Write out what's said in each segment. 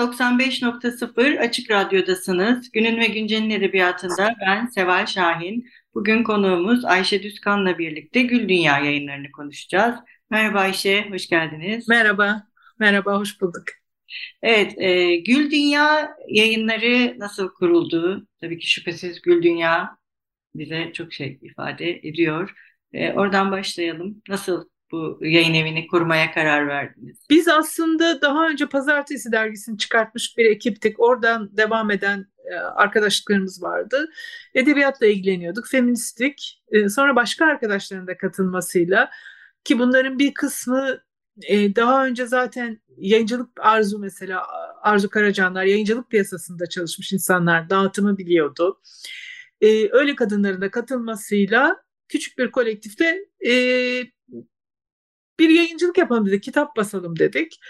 95.0 Açık Radyo'dasınız. Günün ve Güncel'in edebiyatında ben Seval Şahin. Bugün konuğumuz Ayşe Düzkan'la birlikte Gül Dünya yayınlarını konuşacağız. Merhaba Ayşe, hoş geldiniz. Merhaba, merhaba, hoş bulduk. Evet, e, Gül Dünya yayınları nasıl kuruldu? Tabii ki şüphesiz Gül Dünya bize çok şey ifade ediyor. E, oradan başlayalım. Nasıl bu yayın evini kurmaya karar verdiniz? Biz aslında daha önce Pazartesi dergisini çıkartmış bir ekiptik. Oradan devam eden e, arkadaşlıklarımız vardı. Edebiyatla ilgileniyorduk, feministik. E, sonra başka arkadaşların da katılmasıyla ki bunların bir kısmı e, daha önce zaten yayıncılık arzu mesela Arzu Karacanlar yayıncılık piyasasında çalışmış insanlar dağıtımı biliyordu. Öyle kadınların da katılmasıyla küçük bir kolektifte bir yayıncılık yapalım dedik, kitap basalım dedik.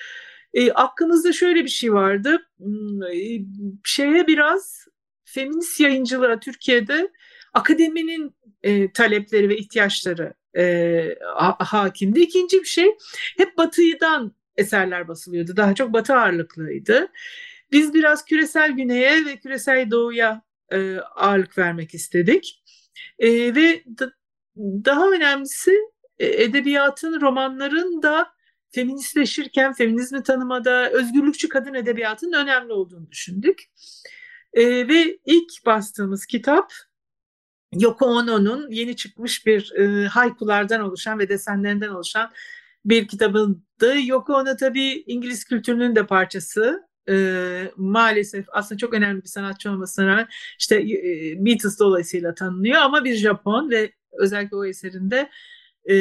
E, aklımızda şöyle bir şey vardı. Hmm, e, şeye biraz feminist yayıncılığa Türkiye'de akademinin e, talepleri ve ihtiyaçları e, ha, hakimdi. İkinci bir şey hep batıdan eserler basılıyordu. Daha çok batı ağırlıklıydı. Biz biraz küresel güneye ve küresel doğuya e, ağırlık vermek istedik. E, ve da, daha önemlisi edebiyatın, romanların da feministleşirken, feminizmi tanımada özgürlükçü kadın edebiyatının önemli olduğunu düşündük. E, ve ilk bastığımız kitap Yoko Ono'nun yeni çıkmış bir e, haykulardan oluşan ve desenlerinden oluşan bir kitabıydı. Yoko Ono tabii İngiliz kültürünün de parçası. E, maalesef aslında çok önemli bir sanatçı olmasına rağmen işte e, Beatles dolayısıyla tanınıyor ama bir Japon ve özellikle o eserinde e,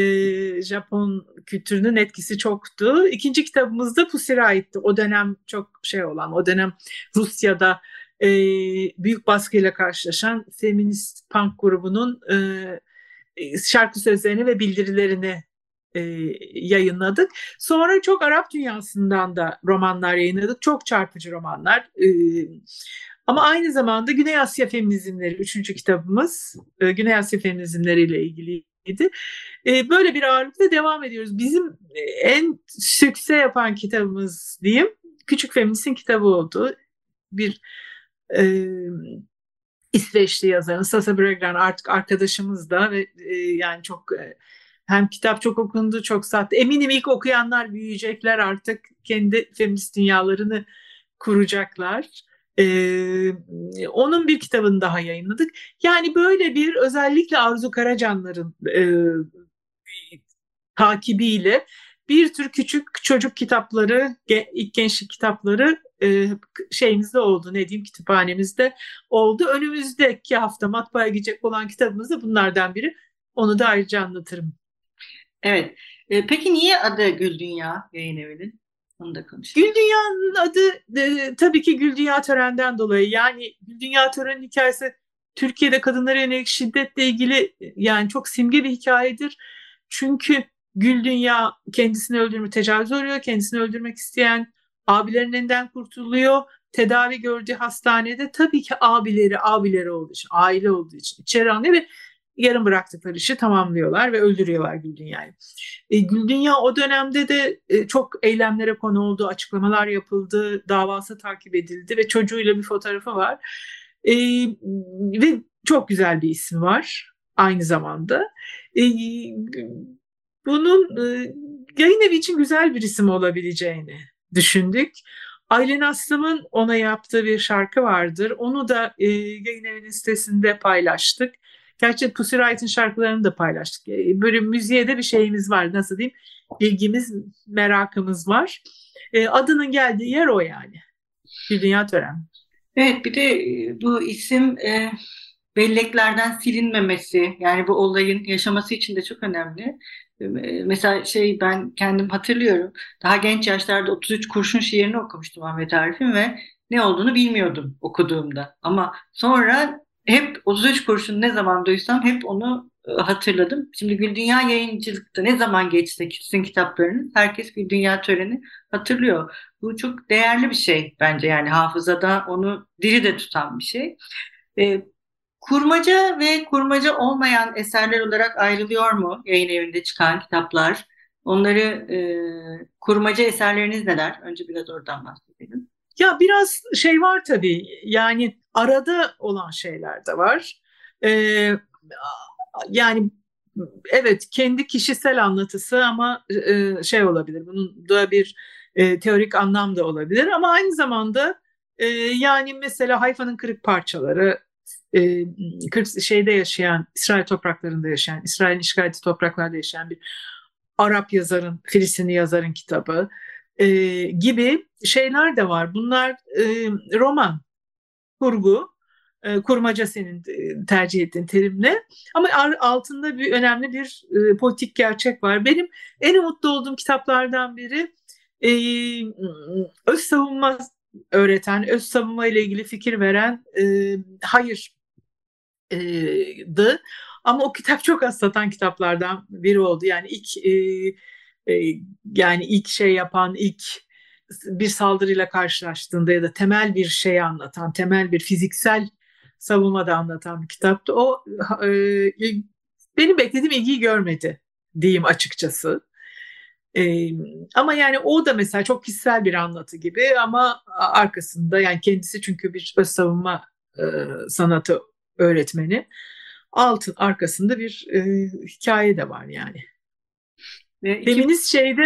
Japon kültürünün etkisi çoktu. İkinci kitabımızda Pusir'e aitti. O dönem çok şey olan, o dönem Rusya'da e, büyük baskıyla karşılaşan feminist punk grubunun e, şarkı sözlerini ve bildirilerini e, yayınladık. Sonra çok Arap dünyasından da romanlar yayınladık. Çok çarpıcı romanlar. E, ama aynı zamanda Güney Asya feminizmleri üçüncü kitabımız. E, Güney Asya feminizmleriyle ilgili idi. E, böyle bir ağırlıkla devam ediyoruz. Bizim e, en sükse yapan kitabımız diyeyim Küçük Feminist'in kitabı oldu. Bir e, İsveçli yazarın Sasa Bregran artık arkadaşımız da ve e, yani çok e, hem kitap çok okundu, çok sattı. Eminim ilk okuyanlar büyüyecekler artık kendi feminist dünyalarını kuracaklar. Ee, onun bir kitabını daha yayınladık. Yani böyle bir özellikle Arzu Karacanlar'ın e, takibiyle bir tür küçük çocuk kitapları, ilk gençlik kitapları e, şeyimizde oldu. Ne diyeyim kütüphanemizde oldu. Önümüzdeki hafta matbaaya gidecek olan kitabımız da bunlardan biri. Onu da ayrıca anlatırım. Evet. Peki niye adı Gül Dünya yayın evinin? Onu da konuşalım. Gül Dünya'nın adı e, tabii ki Gül Dünya törenden dolayı. Yani Gül Dünya törenin hikayesi Türkiye'de kadınlara yönelik şiddetle ilgili yani çok simge bir hikayedir. Çünkü Gül Dünya kendisini öldürme tecavüz oluyor. Kendisini öldürmek isteyen abilerin elinden kurtuluyor. Tedavi gördüğü hastanede tabii ki abileri, abileri olduğu için, aile olduğu için içeri alınıyor ve yarım bıraktıkları işi tamamlıyorlar ve öldürüyorlar Güldünya'yı. E, Güldünya o dönemde de e, çok eylemlere konu oldu, açıklamalar yapıldı, davası takip edildi ve çocuğuyla bir fotoğrafı var. E, ve çok güzel bir ismi var aynı zamanda. E, bunun e, yayın evi için güzel bir isim olabileceğini düşündük. Aylen Aslım'ın ona yaptığı bir şarkı vardır. Onu da e, yayın evinin sitesinde paylaştık. Gerçi Pussy Riot'ın şarkılarını da paylaştık. E, böyle müziğe de bir şeyimiz var. Nasıl diyeyim? Bilgimiz, merakımız var. E, adının geldiği yer o yani. Bir dünya tören. Evet bir de e, bu isim e, belleklerden silinmemesi yani bu olayın yaşaması için de çok önemli. Ee, mesela şey ben kendim hatırlıyorum. Daha genç yaşlarda 33 kurşun şiirini okumuştum Ahmet Arif'in ve ne olduğunu bilmiyordum okuduğumda. Ama sonra hep 33 kurşun ne zaman duysam hep onu e, hatırladım. Şimdi Gül Dünya yayıncılıkta ne zaman geçse sizin kitaplarınız herkes Gül Dünya töreni hatırlıyor. Bu çok değerli bir şey bence yani hafızada onu diri de tutan bir şey. E, kurmaca ve kurmaca olmayan eserler olarak ayrılıyor mu yayın evinde çıkan kitaplar? Onları e, kurmaca eserleriniz neler? Önce biraz oradan bahsedelim. Ya biraz şey var tabii yani arada olan şeyler de var. Ee, yani evet kendi kişisel anlatısı ama e, şey olabilir bunun da bir e, teorik anlam da olabilir ama aynı zamanda e, yani mesela Hayfa'nın kırık parçaları e, kırk şeyde yaşayan İsrail topraklarında yaşayan İsrail'in işgal ettiği topraklarda yaşayan bir Arap yazarın Filistinli yazarın kitabı e, gibi şeyler de var. Bunlar e, roman, kurgu, e, kurmaca senin e, tercih ettiğin terimle. Ama altında bir önemli bir e, politik gerçek var. Benim en mutlu olduğum kitaplardan biri öz savunma öğreten, öz savunma ile ilgili fikir veren e, Hayır Ama o kitap çok az satan kitaplardan biri oldu. Yani ilk yani ilk şey yapan, ilk bir saldırıyla karşılaştığında ya da temel bir şey anlatan, temel bir fiziksel savunmada anlatan bir kitaptı. O e, benim beklediğim ilgiyi görmedi diyeyim açıkçası. E, ama yani o da mesela çok kişisel bir anlatı gibi ama arkasında yani kendisi çünkü bir öz savunma e, sanatı öğretmeni. Altın arkasında bir e, hikaye de var yani. Feminist şeyde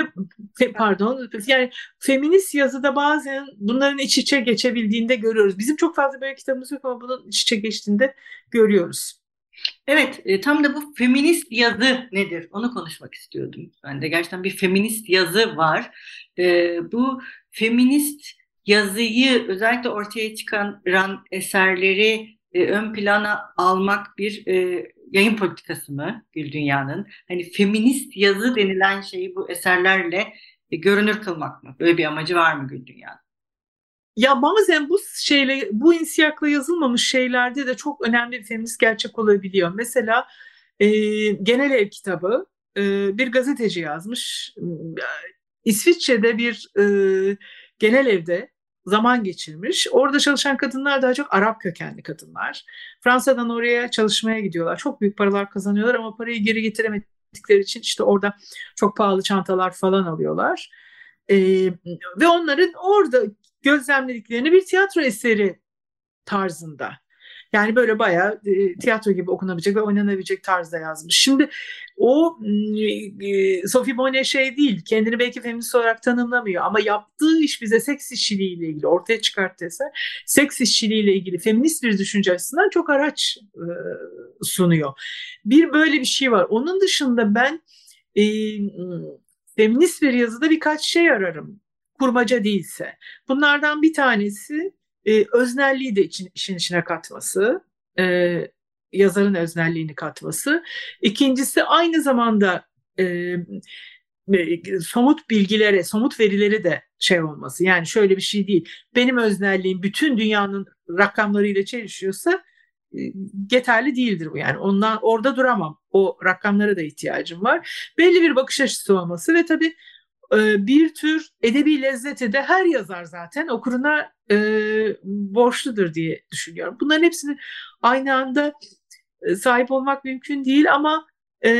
pardon yani feminist yazıda bazen bunların iç içe geçebildiğinde görüyoruz. Bizim çok fazla böyle kitabımız yok ama bunun iç içe geçtiğinde görüyoruz. Evet, e, tam da bu feminist yazı nedir? Onu konuşmak istiyordum. Ben de gerçekten bir feminist yazı var. E, bu feminist yazıyı özellikle ortaya çıkaran eserleri e, ön plana almak bir e, yayın politikası mı Gül Dünya'nın? Hani feminist yazı denilen şeyi bu eserlerle e, görünür kılmak mı? Böyle bir amacı var mı Gül Dünya'nın? Ya bazen bu şeyle bu insiyakla yazılmamış şeylerde de çok önemli bir feminist gerçek olabiliyor. Mesela e, Genel Ev kitabı e, bir gazeteci yazmış. İsviçre'de bir e, genel evde zaman geçirmiş. Orada çalışan kadınlar daha çok Arap kökenli kadınlar. Fransa'dan oraya çalışmaya gidiyorlar. Çok büyük paralar kazanıyorlar ama parayı geri getiremedikleri için işte orada çok pahalı çantalar falan alıyorlar. Ee, ve onların orada gözlemlediklerini bir tiyatro eseri tarzında yani böyle bayağı e, tiyatro gibi okunabilecek ve oynanabilecek tarzda yazmış. Şimdi o e, Sophie Bonnet şey değil, kendini belki feminist olarak tanımlamıyor ama yaptığı iş bize seks işçiliğiyle ilgili ortaya çıkarttığı eser, seks işçiliğiyle ilgili feminist bir düşünce açısından çok araç e, sunuyor. Bir böyle bir şey var. Onun dışında ben e, feminist bir yazıda birkaç şey ararım kurmaca değilse. Bunlardan bir tanesi e, öznelliği de için, işin içine katması, e, yazarın öznelliğini katması. İkincisi aynı zamanda e, e, somut bilgilere, somut verileri de şey olması. Yani şöyle bir şey değil. Benim öznelliğim bütün dünyanın rakamlarıyla çelişiyorsa e, yeterli değildir bu. Yani ondan orada duramam. O rakamlara da ihtiyacım var. Belli bir bakış açısı olması ve tabii ee, bir tür edebi lezzeti de her yazar zaten okuruna e, borçludur diye düşünüyorum. Bunların hepsini aynı anda e, sahip olmak mümkün değil ama e,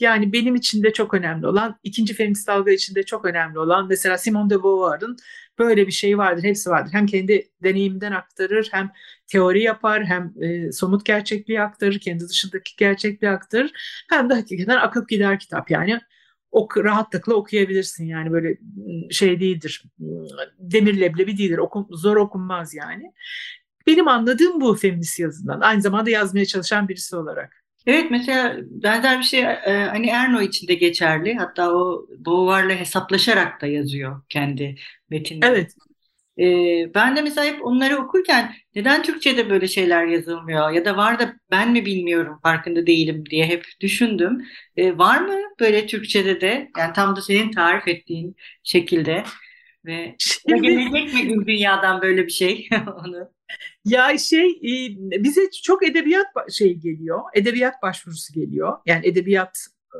yani benim için de çok önemli olan, ikinci feminist dalga için de çok önemli olan mesela Simone de Beauvoir'ın böyle bir şey vardır, hepsi vardır. Hem kendi deneyiminden aktarır, hem teori yapar, hem e, somut gerçekliği aktarır, kendi dışındaki gerçekliği aktarır, hem de hakikaten akıp gider kitap yani ok rahatlıkla okuyabilirsin yani böyle şey değildir. Demir leblebi değildir. Okum, zor okunmaz yani. Benim anladığım bu feminist yazından. Aynı zamanda yazmaya çalışan birisi olarak. Evet mesela benzer bir şey e, hani Erno için de geçerli. Hatta o Beauvoir'la hesaplaşarak da yazıyor kendi metinleri. Evet. E, ben de mesela hep onları okurken neden Türkçe'de böyle şeyler yazılmıyor ya da var da ben mi bilmiyorum farkında değilim diye hep düşündüm. E, var mı böyle Türkçe'de de yani tam da senin tarif ettiğin şekilde ve Şimdi, gelecek mi gün dünyadan böyle bir şey onu? Ya şey e, bize çok edebiyat şey geliyor, edebiyat başvurusu geliyor. Yani edebiyat e,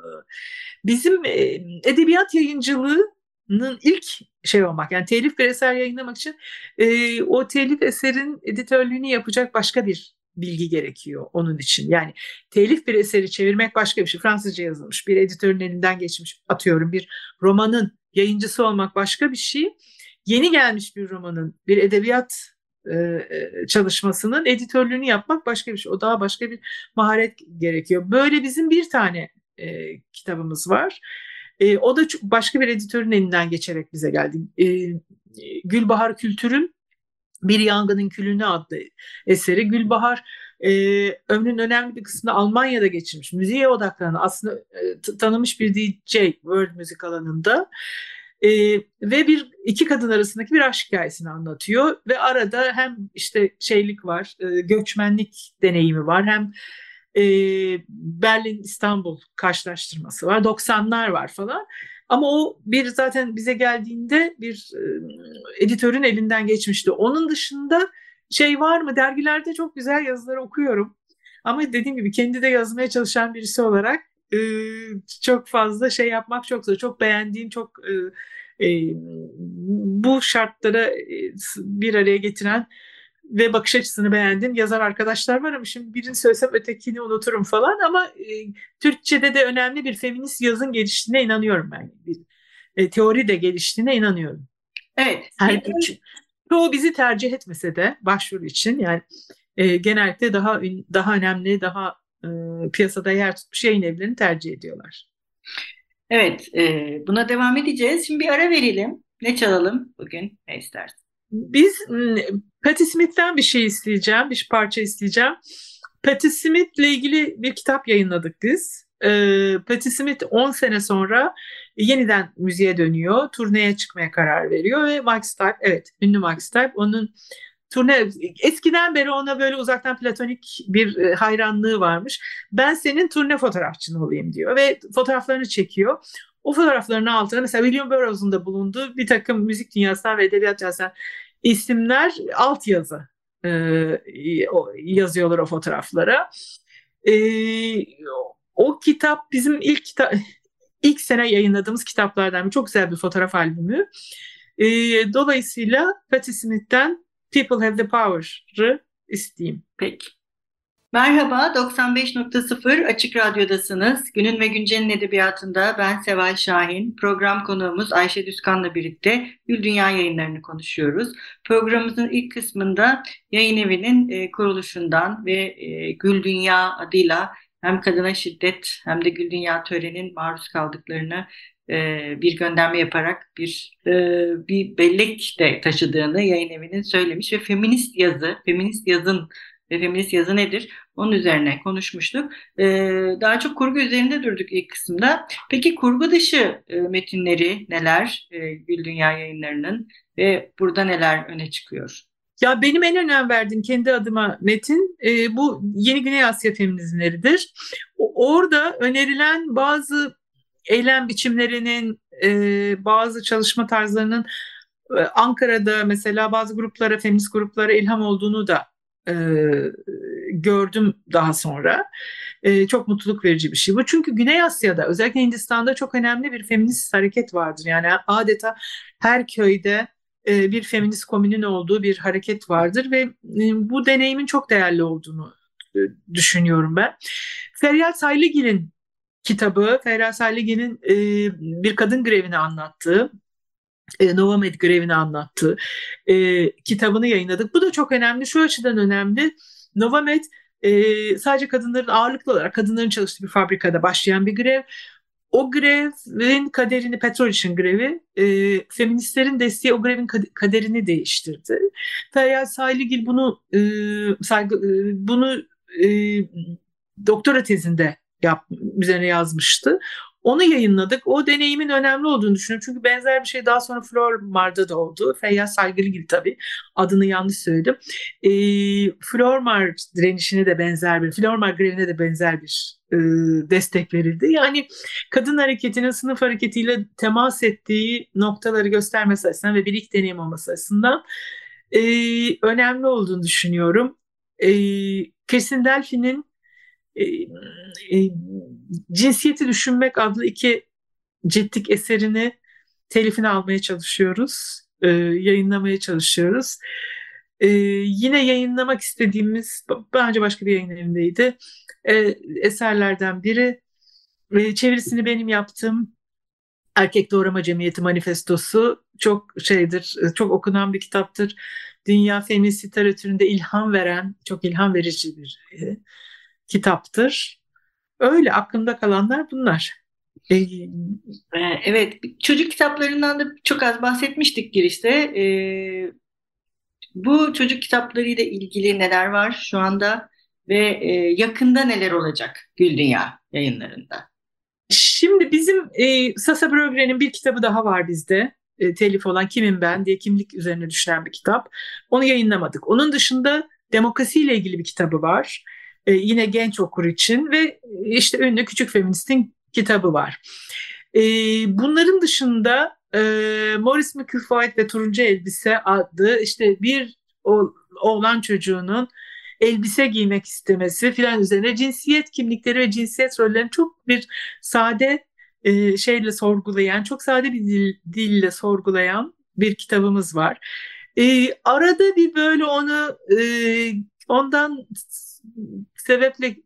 bizim e, edebiyat yayıncılığının ilk şey olmak yani telif bir eser yayınlamak için o telif eserin editörlüğünü yapacak başka bir bilgi gerekiyor onun için. Yani telif bir eseri çevirmek başka bir şey. Fransızca yazılmış bir editörün elinden geçmiş atıyorum bir romanın yayıncısı olmak başka bir şey. Yeni gelmiş bir romanın bir edebiyat e, e, çalışmasının editörlüğünü yapmak başka bir şey. O daha başka bir maharet gerekiyor. Böyle bizim bir tane e, kitabımız var. E, o da başka bir editörün elinden geçerek bize geldi. E, Gülbahar Kültür'ün Bir Yangının Külünü adlı eseri. Gülbahar e, ömrünün önemli bir kısmını Almanya'da geçirmiş. Müziğe odaklanan aslında e, tanınmış bir DJ world müzik alanında. E, ve bir iki kadın arasındaki bir aşk hikayesini anlatıyor ve arada hem işte şeylik var, e, göçmenlik deneyimi var, hem e, Berlin İstanbul karşılaştırması var, 90'lar var falan. Ama o bir zaten bize geldiğinde bir e, editörün elinden geçmişti. Onun dışında şey var mı? Dergilerde çok güzel yazıları okuyorum. Ama dediğim gibi kendi de yazmaya çalışan birisi olarak e, çok fazla şey yapmak çok zor. Çok beğendiğim, çok e, e, bu şartlara bir araya getiren ve bakış açısını beğendiğim yazar arkadaşlar var ama şimdi birini söylesem ötekini unuturum falan ama e, Türkçe'de de önemli bir feminist yazın geliştiğine inanıyorum ben. Bir e, teori de geliştiğine inanıyorum. Evet. Her üç, çoğu bizi tercih etmese de başvuru için yani e, genellikle daha daha önemli, daha e, piyasada yer tutmuş yayın evlerini tercih ediyorlar. Evet, e, buna devam edeceğiz. Şimdi bir ara verelim. Ne çalalım bugün? Ne istersin? Biz Patti Smith'ten bir şey isteyeceğim, bir parça isteyeceğim. Patti Smith'le ilgili bir kitap yayınladık biz. E, Patti Smith 10 sene sonra yeniden müziğe dönüyor, turneye çıkmaya karar veriyor ve Mike Stipe, evet ünlü Mike Stipe onun turne eskiden beri ona böyle uzaktan platonik bir e, hayranlığı varmış. Ben senin turne fotoğrafçın olayım diyor ve fotoğraflarını çekiyor. O fotoğrafların altına mesela William Burroughs'un da bulunduğu bir takım müzik dünyasından ve edebiyat dünyasından isimler altyazı e, yazıyorlar o fotoğraflara. E, o kitap bizim ilk kitap ilk sene yayınladığımız kitaplardan bir çok güzel bir fotoğraf albümü. E, dolayısıyla Patti Smith'ten People Have the Power'ı isteyeyim. Peki. Merhaba, 95.0 Açık Radyo'dasınız. Günün ve Güncel'in edebiyatında ben Seval Şahin. Program konuğumuz Ayşe Düzkan'la birlikte Gül Dünya yayınlarını konuşuyoruz. Programımızın ilk kısmında yayın evinin e, kuruluşundan ve e, Gül Dünya adıyla hem kadına şiddet hem de Gül Dünya törenin maruz kaldıklarını e, bir gönderme yaparak bir e, bir bellek de taşıdığını yayın evinin söylemiş ve feminist yazı, feminist yazın ve feminist yazı nedir? Onun üzerine konuşmuştuk. E, daha çok kurgu üzerinde durduk ilk kısımda. Peki kurgu dışı e, metinleri neler e, Gül Dünya yayınlarının ve burada neler öne çıkıyor? Ya benim en önem verdiğim kendi adıma metin e, bu Yeni Güney Asya feminizmleridir. Orada önerilen bazı eylem biçimlerinin, e, bazı çalışma tarzlarının Ankara'da mesela bazı gruplara, feminist gruplara ilham olduğunu da e, gördüm daha sonra. E, çok mutluluk verici bir şey bu. Çünkü Güney Asya'da özellikle Hindistan'da çok önemli bir feminist hareket vardır. Yani adeta her köyde e, bir feminist komünün olduğu bir hareket vardır ve e, bu deneyimin çok değerli olduğunu e, düşünüyorum ben. Feryal Saylıgil'in kitabı, Feryal Saylıgil'in e, bir kadın grevini anlattığı Novamed grevini anlattığı e, kitabını yayınladık. Bu da çok önemli. Şu açıdan önemli. Novamed e, sadece kadınların ağırlıklı olarak kadınların çalıştığı bir fabrikada başlayan bir grev. O grevin kaderini, petrol için grevi, e, feministlerin desteği o grevin kaderini değiştirdi. Feryal Sayligil bunu e, saygı, e, bunu e, doktora tezinde yap, üzerine yazmıştı. Onu yayınladık. O deneyimin önemli olduğunu düşünüyorum. Çünkü benzer bir şey daha sonra Flormar'da da oldu. Feyyaz Saygılıgil tabii. Adını yanlış söyledim. E, Flormar direnişine de benzer bir, Flormar grevine de benzer bir e, destek verildi. Yani kadın hareketinin sınıf hareketiyle temas ettiği noktaları göstermesi açısından ve bir ilk deneyim olması açısından e, önemli olduğunu düşünüyorum. E, Kesin Delphi'nin e, e, Cinsiyeti Düşünmek adlı iki ciltlik eserini telifini almaya çalışıyoruz. E, yayınlamaya çalışıyoruz. E, yine yayınlamak istediğimiz, bence başka bir yayın evindeydi, e, eserlerden biri. E, çevirisini benim yaptım. Erkek Doğrama Cemiyeti Manifestosu çok şeydir, çok okunan bir kitaptır. Dünya feminist literatüründe ilham veren, çok ilham verici bir e, kitaptır. Öyle aklımda kalanlar bunlar. E, evet, çocuk kitaplarından da çok az bahsetmiştik girişte. Ee, bu çocuk kitaplarıyla ilgili neler var şu anda ve e, yakında neler olacak Gül Dünya yayınlarında? Şimdi bizim e, Sasa Brogren'in bir kitabı daha var bizde. E, telif olan Kimim Ben diye kimlik üzerine düşünen bir kitap. Onu yayınlamadık. Onun dışında demokrasiyle ilgili bir kitabı var. E, yine genç okur için ve işte ünlü Küçük Feminist'in kitabı var. E, bunların dışında e, Morris McFaith ve Turuncu Elbise adlı işte bir oğlan çocuğunun elbise giymek istemesi filan üzerine cinsiyet kimlikleri ve cinsiyet rollerini çok bir sade e, şeyle sorgulayan, çok sade bir dil, dille sorgulayan bir kitabımız var. E, arada bir böyle onu e, ondan sebeple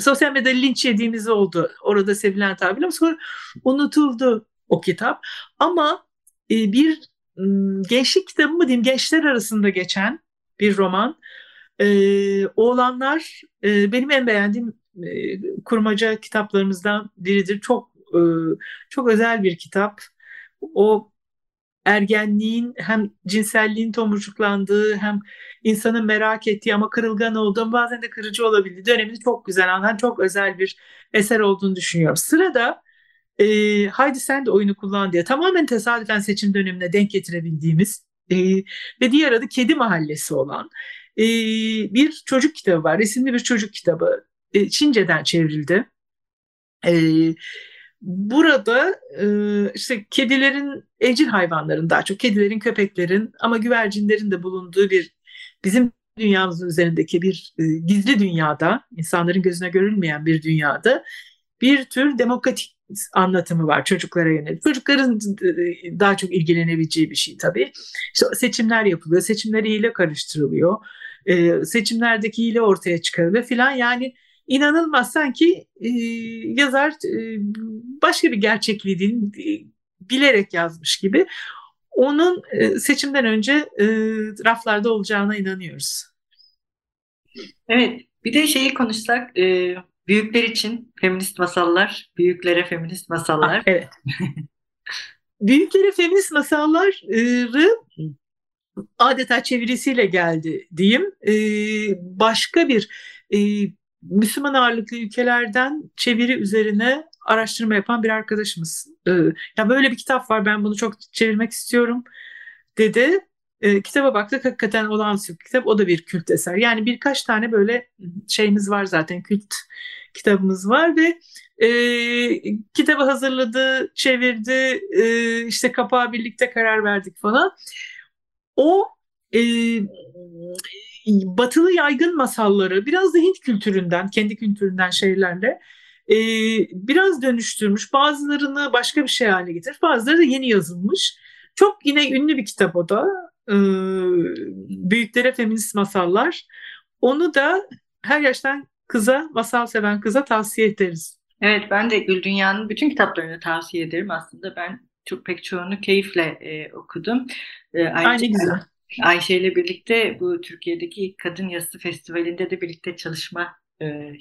sosyal medyada linç yediğimiz oldu. Orada sevilen tabirle sonra unutuldu o kitap. Ama e, bir gençlik kitabı mı diyeyim gençler arasında geçen bir roman. E, Oğlanlar e, benim en beğendiğim e, kurmaca kitaplarımızdan biridir. Çok e, çok özel bir kitap. O ergenliğin hem cinselliğin tomurcuklandığı hem insanın merak ettiği ama kırılgan olduğu bazen de kırıcı olabildiği dönemini çok güzel anlatan çok özel bir eser olduğunu düşünüyorum. Sırada e, Haydi Sen de oyunu kullan diye tamamen tesadüfen seçim dönemine denk getirebildiğimiz e, ve diğer adı Kedi Mahallesi olan e, bir çocuk kitabı var. Resimli bir çocuk kitabı. E, Çince'den çevrildi. E, Burada e, işte kedilerin, evcil hayvanların daha çok kedilerin, köpeklerin ama güvercinlerin de bulunduğu bir bizim dünyamızın üzerindeki bir e, gizli dünyada, insanların gözüne görülmeyen bir dünyada bir tür demokratik anlatımı var çocuklara yönelik. Çocukların e, daha çok ilgilenebileceği bir şey tabii. İşte seçimler yapılıyor, seçimler hile karıştırılıyor, e, seçimlerdeki hile ortaya çıkarılıyor filan. Yani inanılmaz sanki e, yazar e, başka bir gerçekliği değil, e, bilerek yazmış gibi. Onun e, seçimden önce e, raflarda olacağına inanıyoruz. Evet, bir de şeyi konuşsak, e, büyükler için feminist masallar, büyüklere feminist masallar. Ah, evet. büyüklere feminist masalları adeta çevirisiyle geldi diyeyim. E, başka bir e, Müslüman ağırlıklı ülkelerden çeviri üzerine araştırma yapan bir arkadaşımız. Ee, ya böyle bir kitap var ben bunu çok çevirmek istiyorum dedi. Ee, kitaba baktık hakikaten olağanüstü bir kitap. O da bir kült eser. Yani birkaç tane böyle şeyimiz var zaten kült kitabımız var ve e, kitabı hazırladı, çevirdi, e, işte kapağı birlikte karar verdik falan. O e, batılı yaygın masalları biraz da Hint kültüründen, kendi kültüründen şeylerle e, biraz dönüştürmüş. Bazılarını başka bir şey haline getirmiş, bazıları da yeni yazılmış. Çok yine ünlü bir kitap o da. E, Büyüklere Feminist Masallar. Onu da her yaştan kıza, masal seven kıza tavsiye ederiz. Evet ben de Gül Dünya'nın bütün kitaplarını tavsiye ederim. Aslında ben çok pek çoğunu keyifle e, okudum. E, ayrıca, Aynı güzel. Ayşe ile birlikte bu Türkiye'deki Kadın Yazısı Festivali'nde de birlikte çalışma e,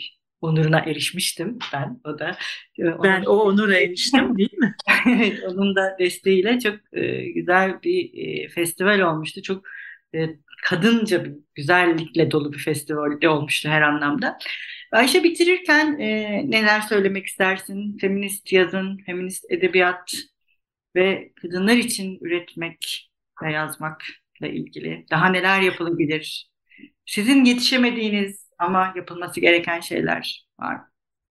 onuruna erişmiştim ben. O da e, ben o onura eriştim değil mi? evet, onun da desteğiyle çok e, güzel bir e, festival olmuştu. Çok e, kadınca bir güzellikle dolu bir festival olmuştu her anlamda. Ayşe bitirirken e, neler söylemek istersin? Feminist yazın, feminist edebiyat ve kadınlar için üretmek ve yazmakla ilgili daha neler yapılabilir? Sizin yetişemediğiniz ama yapılması gereken şeyler var mı?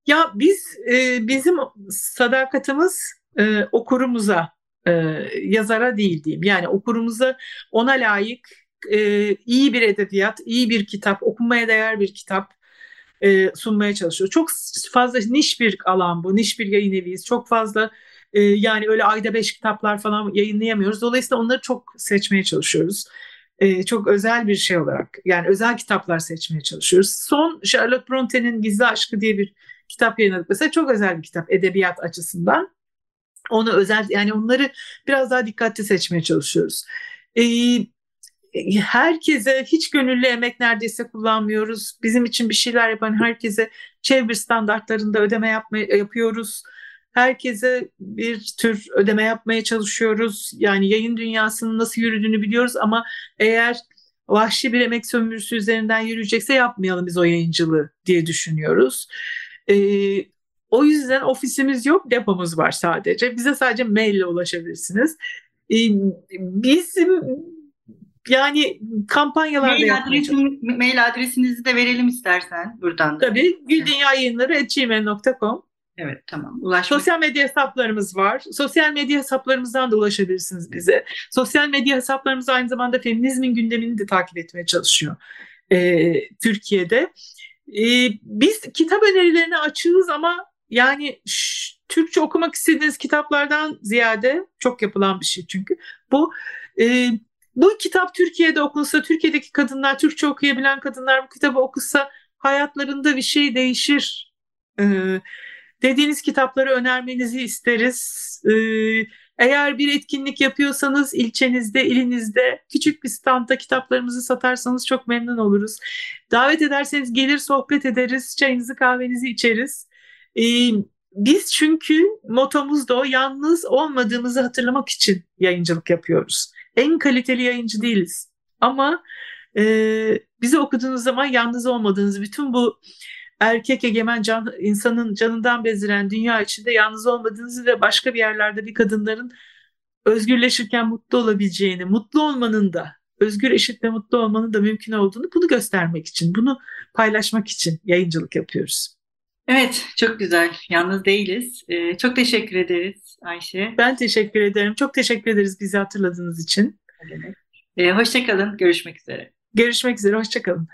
Ya biz e, bizim sadakatimiz e, okurumuza, e, yazara değil diyeyim. Yani okurumuza ona layık e, iyi bir edebiyat, iyi bir kitap, okunmaya değer bir kitap e, sunmaya çalışıyor. Çok fazla niş bir alan bu, niş bir yayın eviyiz. Çok fazla e, yani öyle ayda beş kitaplar falan yayınlayamıyoruz. Dolayısıyla onları çok seçmeye çalışıyoruz. E, çok özel bir şey olarak yani özel kitaplar seçmeye çalışıyoruz. Son Charlotte Bronte'nin Gizli Aşkı diye bir kitap yayınladık. Mesela çok özel bir kitap edebiyat açısından. Onu özel yani onları biraz daha dikkatli seçmeye çalışıyoruz. E, herkese hiç gönüllü emek neredeyse kullanmıyoruz. Bizim için bir şeyler yapan herkese çevre standartlarında ödeme yapma, yapıyoruz. Herkese bir tür ödeme yapmaya çalışıyoruz. Yani yayın dünyasının nasıl yürüdüğünü biliyoruz ama eğer vahşi bir emek sömürüsü üzerinden yürüyecekse yapmayalım biz o yayıncılığı diye düşünüyoruz. Ee, o yüzden ofisimiz yok, depomuz var sadece. Bize sadece maille ulaşabilirsiniz. Ee, bizim yani kampanyalar mail, adresin, mail adresinizi de verelim istersen buradan da. Tabii güldenyayayınları.gmail.com Evet tamam. Ulaşmak... Sosyal medya hesaplarımız var. Sosyal medya hesaplarımızdan da ulaşabilirsiniz bize. Sosyal medya hesaplarımız aynı zamanda feminizmin gündemini de takip etmeye çalışıyor e, Türkiye'de. E, biz kitap önerilerini açığız ama yani şş, Türkçe okumak istediğiniz kitaplardan ziyade çok yapılan bir şey çünkü. Bu e, bu kitap Türkiye'de okunsa, Türkiye'deki kadınlar, Türkçe okuyabilen kadınlar bu kitabı okusa hayatlarında bir şey değişir. Ee, dediğiniz kitapları önermenizi isteriz. Ee, eğer bir etkinlik yapıyorsanız ilçenizde, ilinizde küçük bir standta kitaplarımızı satarsanız çok memnun oluruz. Davet ederseniz gelir sohbet ederiz, çayınızı kahvenizi içeriz. Ee, biz çünkü motomuz da o yalnız olmadığımızı hatırlamak için yayıncılık yapıyoruz. En kaliteli yayıncı değiliz. Ama e, bizi okuduğunuz zaman yalnız olmadığınız bütün bu erkek egemen can, insanın canından beziren dünya içinde yalnız olmadığınızı ve başka bir yerlerde bir kadınların özgürleşirken mutlu olabileceğini, mutlu olmanın da, özgür, eşit ve mutlu olmanın da mümkün olduğunu bunu göstermek için, bunu paylaşmak için yayıncılık yapıyoruz. Evet, çok güzel. Yalnız değiliz. Ee, çok teşekkür ederiz Ayşe. Ben teşekkür ederim. Çok teşekkür ederiz bizi hatırladığınız için. Ee, hoşçakalın. Görüşmek üzere. Görüşmek üzere. Hoşçakalın.